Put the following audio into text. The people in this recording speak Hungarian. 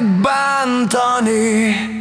megbántani.